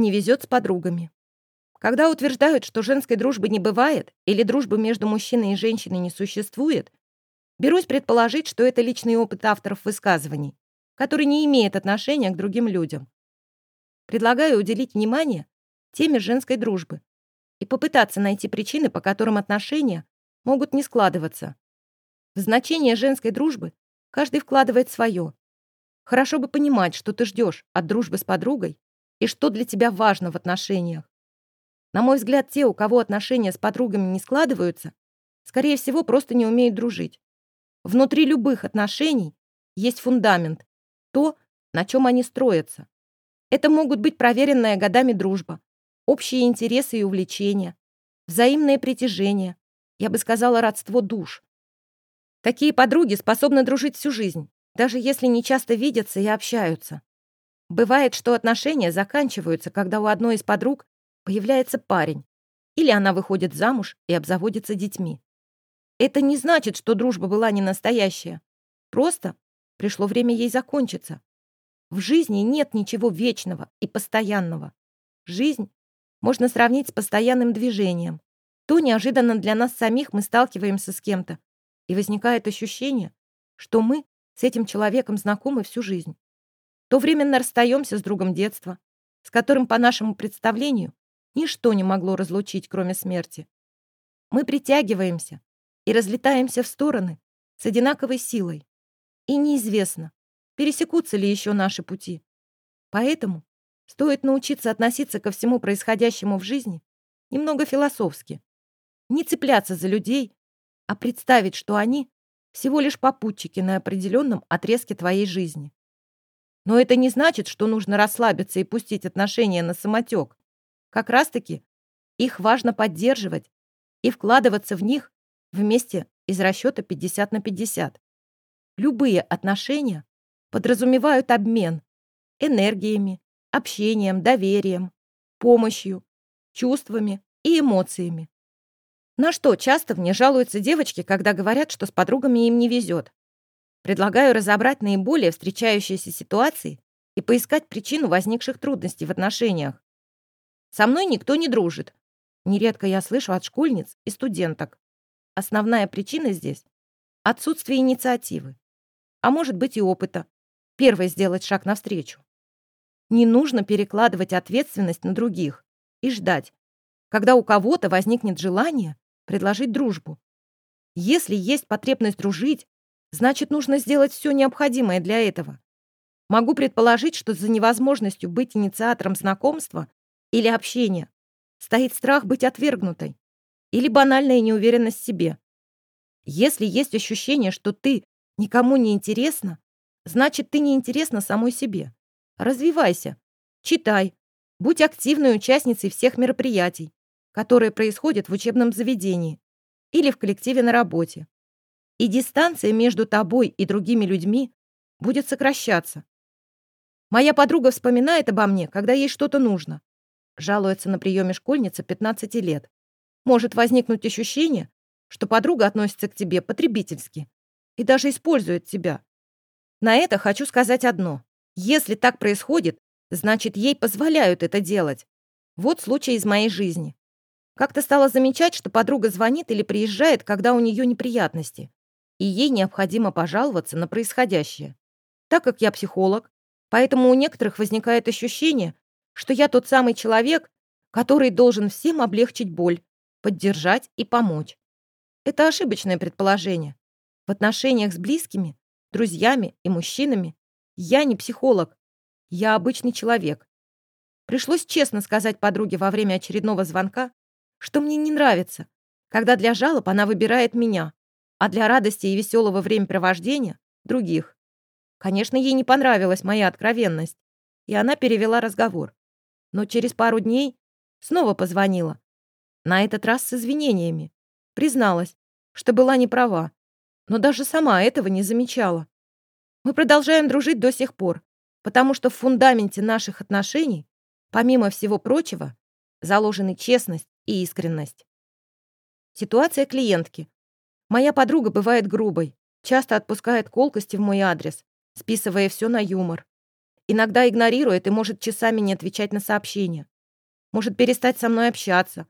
не везет с подругами. Когда утверждают, что женской дружбы не бывает или дружбы между мужчиной и женщиной не существует, берусь предположить, что это личный опыт авторов высказываний, который не имеет отношения к другим людям. Предлагаю уделить внимание теме женской дружбы и попытаться найти причины, по которым отношения могут не складываться. В значение женской дружбы каждый вкладывает свое. Хорошо бы понимать, что ты ждешь от дружбы с подругой и что для тебя важно в отношениях. На мой взгляд, те, у кого отношения с подругами не складываются, скорее всего, просто не умеют дружить. Внутри любых отношений есть фундамент, то, на чем они строятся. Это могут быть проверенная годами дружба, общие интересы и увлечения, взаимное притяжение, я бы сказала, родство душ. Такие подруги способны дружить всю жизнь, даже если не часто видятся и общаются. Бывает, что отношения заканчиваются, когда у одной из подруг появляется парень, или она выходит замуж и обзаводится детьми. Это не значит, что дружба была не настоящая. Просто пришло время ей закончиться. В жизни нет ничего вечного и постоянного. Жизнь можно сравнить с постоянным движением. То неожиданно для нас самих мы сталкиваемся с кем-то, и возникает ощущение, что мы с этим человеком знакомы всю жизнь. То временно расстаемся с другом детства, с которым, по нашему представлению, Ничто не могло разлучить, кроме смерти. Мы притягиваемся и разлетаемся в стороны с одинаковой силой. И неизвестно, пересекутся ли еще наши пути. Поэтому стоит научиться относиться ко всему происходящему в жизни немного философски. Не цепляться за людей, а представить, что они всего лишь попутчики на определенном отрезке твоей жизни. Но это не значит, что нужно расслабиться и пустить отношения на самотек. Как раз-таки их важно поддерживать и вкладываться в них вместе из расчета 50 на 50. Любые отношения подразумевают обмен энергиями, общением, доверием, помощью, чувствами и эмоциями. На что часто мне жалуются девочки, когда говорят, что с подругами им не везет. Предлагаю разобрать наиболее встречающиеся ситуации и поискать причину возникших трудностей в отношениях. Со мной никто не дружит. Нередко я слышу от школьниц и студенток. Основная причина здесь — отсутствие инициативы. А может быть и опыта. Первой сделать шаг навстречу. Не нужно перекладывать ответственность на других и ждать, когда у кого-то возникнет желание предложить дружбу. Если есть потребность дружить, значит, нужно сделать все необходимое для этого. Могу предположить, что за невозможностью быть инициатором знакомства или общения. Стоит страх быть отвергнутой или банальная неуверенность в себе. Если есть ощущение, что ты никому не интересна, значит, ты не интересна самой себе. Развивайся, читай, будь активной участницей всех мероприятий, которые происходят в учебном заведении или в коллективе на работе. И дистанция между тобой и другими людьми будет сокращаться. Моя подруга вспоминает обо мне, когда ей что-то нужно. Жалуется на приеме школьница 15 лет. Может возникнуть ощущение, что подруга относится к тебе потребительски и даже использует тебя. На это хочу сказать одно. Если так происходит, значит, ей позволяют это делать. Вот случай из моей жизни. Как-то стала замечать, что подруга звонит или приезжает, когда у нее неприятности, и ей необходимо пожаловаться на происходящее. Так как я психолог, поэтому у некоторых возникает ощущение, что я тот самый человек, который должен всем облегчить боль, поддержать и помочь. Это ошибочное предположение. В отношениях с близкими, друзьями и мужчинами я не психолог, я обычный человек. Пришлось честно сказать подруге во время очередного звонка, что мне не нравится, когда для жалоб она выбирает меня, а для радости и веселого времяпровождения — других. Конечно, ей не понравилась моя откровенность, и она перевела разговор но через пару дней снова позвонила. На этот раз с извинениями. Призналась, что была не права, но даже сама этого не замечала. Мы продолжаем дружить до сих пор, потому что в фундаменте наших отношений, помимо всего прочего, заложены честность и искренность. Ситуация клиентки. Моя подруга бывает грубой, часто отпускает колкости в мой адрес, списывая все на юмор. Иногда игнорирует и может часами не отвечать на сообщения. Может перестать со мной общаться.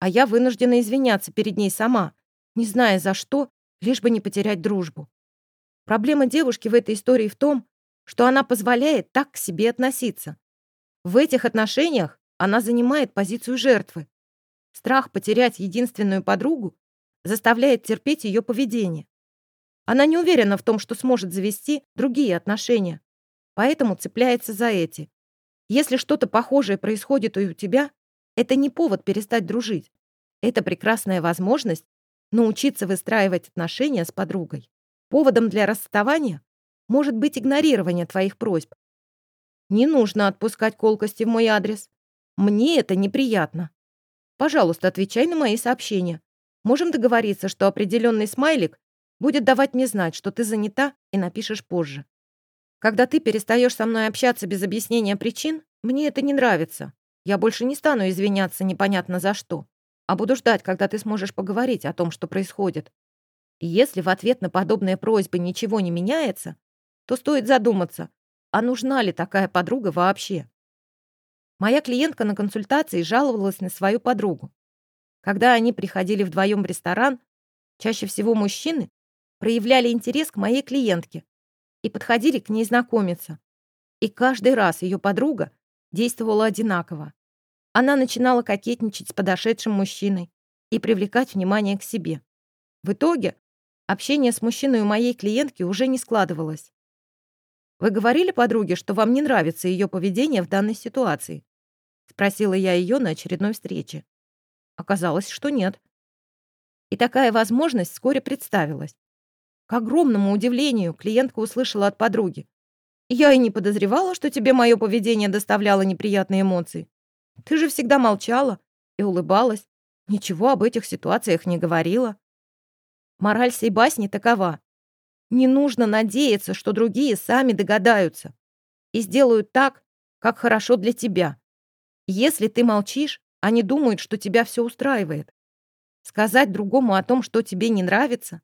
А я вынуждена извиняться перед ней сама, не зная за что, лишь бы не потерять дружбу. Проблема девушки в этой истории в том, что она позволяет так к себе относиться. В этих отношениях она занимает позицию жертвы. Страх потерять единственную подругу заставляет терпеть ее поведение. Она не уверена в том, что сможет завести другие отношения, поэтому цепляется за эти. Если что-то похожее происходит и у тебя, это не повод перестать дружить. Это прекрасная возможность научиться выстраивать отношения с подругой. Поводом для расставания может быть игнорирование твоих просьб. Не нужно отпускать колкости в мой адрес. Мне это неприятно. Пожалуйста, отвечай на мои сообщения. Можем договориться, что определенный смайлик будет давать мне знать, что ты занята и напишешь позже. Когда ты перестаешь со мной общаться без объяснения причин, мне это не нравится. Я больше не стану извиняться непонятно за что, а буду ждать, когда ты сможешь поговорить о том, что происходит. И если в ответ на подобные просьбы ничего не меняется, то стоит задуматься, а нужна ли такая подруга вообще? Моя клиентка на консультации жаловалась на свою подругу. Когда они приходили вдвоем в ресторан, чаще всего мужчины проявляли интерес к моей клиентке и подходили к ней знакомиться. И каждый раз ее подруга действовала одинаково. Она начинала кокетничать с подошедшим мужчиной и привлекать внимание к себе. В итоге общение с мужчиной у моей клиентки уже не складывалось. «Вы говорили подруге, что вам не нравится ее поведение в данной ситуации?» Спросила я ее на очередной встрече. Оказалось, что нет. И такая возможность вскоре представилась. К огромному удивлению клиентка услышала от подруги. «Я и не подозревала, что тебе мое поведение доставляло неприятные эмоции. Ты же всегда молчала и улыбалась, ничего об этих ситуациях не говорила». Мораль сей басни такова. Не нужно надеяться, что другие сами догадаются и сделают так, как хорошо для тебя. Если ты молчишь, они думают, что тебя все устраивает. Сказать другому о том, что тебе не нравится,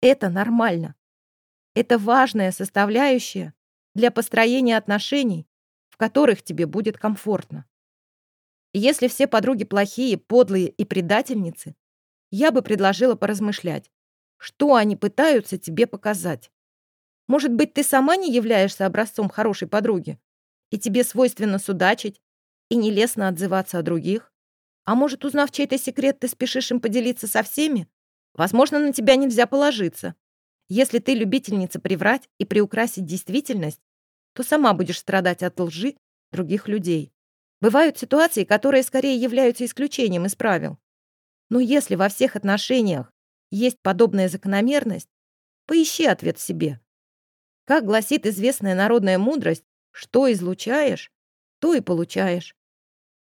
это нормально. Это важная составляющая для построения отношений, в которых тебе будет комфортно. Если все подруги плохие, подлые и предательницы, я бы предложила поразмышлять, что они пытаются тебе показать. Может быть, ты сама не являешься образцом хорошей подруги, и тебе свойственно судачить и нелестно отзываться о других? А может, узнав чей-то секрет, ты спешишь им поделиться со всеми? Возможно, на тебя нельзя положиться. Если ты любительница приврать и приукрасить действительность, то сама будешь страдать от лжи других людей. Бывают ситуации, которые скорее являются исключением из правил. Но если во всех отношениях есть подобная закономерность, поищи ответ себе. Как гласит известная народная мудрость, что излучаешь, то и получаешь.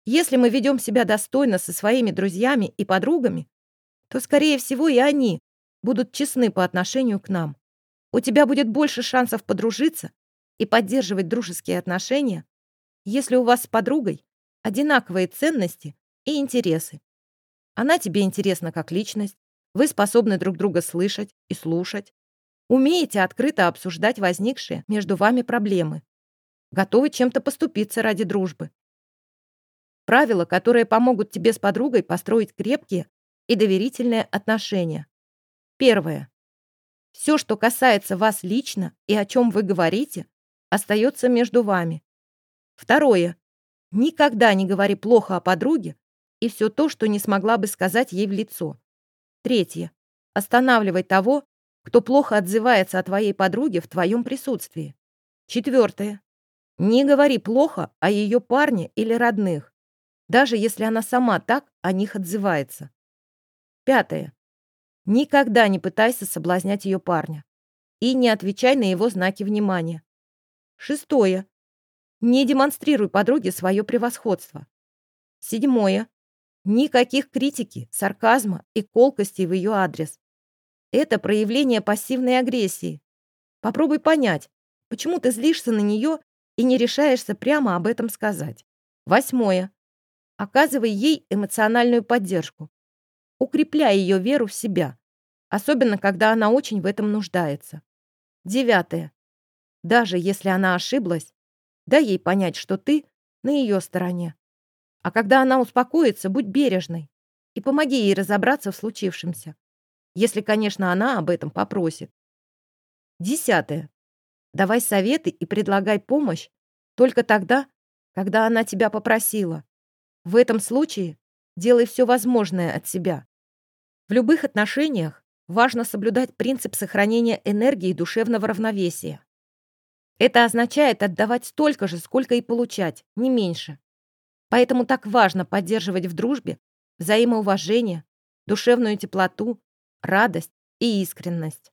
Если мы ведем себя достойно со своими друзьями и подругами, то, скорее всего, и они будут честны по отношению к нам. У тебя будет больше шансов подружиться и поддерживать дружеские отношения, если у вас с подругой одинаковые ценности и интересы. Она тебе интересна как личность, вы способны друг друга слышать и слушать, умеете открыто обсуждать возникшие между вами проблемы, готовы чем-то поступиться ради дружбы. Правила, которые помогут тебе с подругой построить крепкие и доверительные отношения. Первое. Все, что касается вас лично и о чем вы говорите, остается между вами. Второе. Никогда не говори плохо о подруге и все то, что не смогла бы сказать ей в лицо. Третье. Останавливай того, кто плохо отзывается о твоей подруге в твоем присутствии. Четвертое. Не говори плохо о ее парне или родных, даже если она сама так о них отзывается. Пятое. Никогда не пытайся соблазнять ее парня. И не отвечай на его знаки внимания. Шестое. Не демонстрируй подруге свое превосходство. Седьмое. Никаких критики, сарказма и колкостей в ее адрес. Это проявление пассивной агрессии. Попробуй понять, почему ты злишься на нее и не решаешься прямо об этом сказать. Восьмое. Оказывай ей эмоциональную поддержку укрепляя ее веру в себя, особенно когда она очень в этом нуждается. Девятое. Даже если она ошиблась, Дай ей понять, что ты на ее стороне. А когда она успокоится, будь бережной и помоги ей разобраться в случившемся. Если, конечно, она об этом попросит. Десятое. Давай советы и предлагай помощь только тогда, когда она тебя попросила. В этом случае делай все возможное от себя. В любых отношениях важно соблюдать принцип сохранения энергии и душевного равновесия. Это означает отдавать столько же, сколько и получать, не меньше. Поэтому так важно поддерживать в дружбе взаимоуважение, душевную теплоту, радость и искренность.